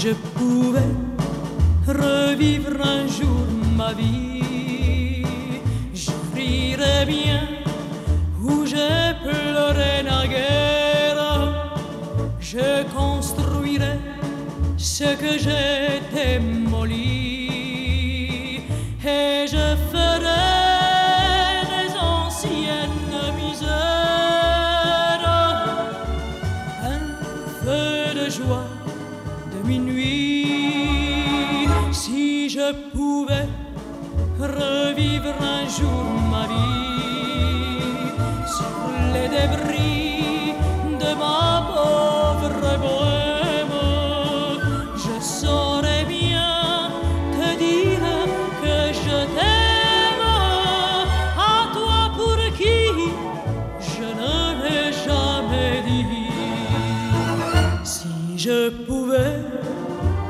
je pouvais revivre un jour ma vie, j'ouvrirais bien où j'ai pleuré naguère, je construirais ce que j'ai démoli et je ferai des anciennes misères. Un feu de joie Si je pouvais revivre un jour ma vie sur les débris Je pouvais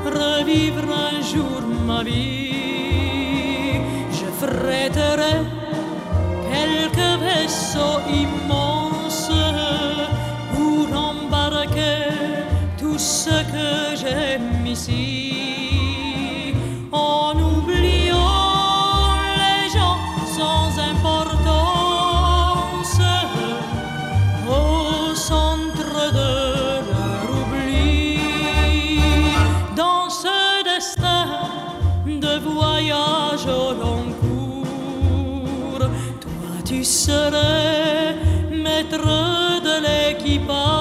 revivre un jour ma vie, je fréterais quelques vaisseaux immenses pour embarquer tout ce que j'aime ici. voyage au long cours. Toi, tu serais maître de l'équipage.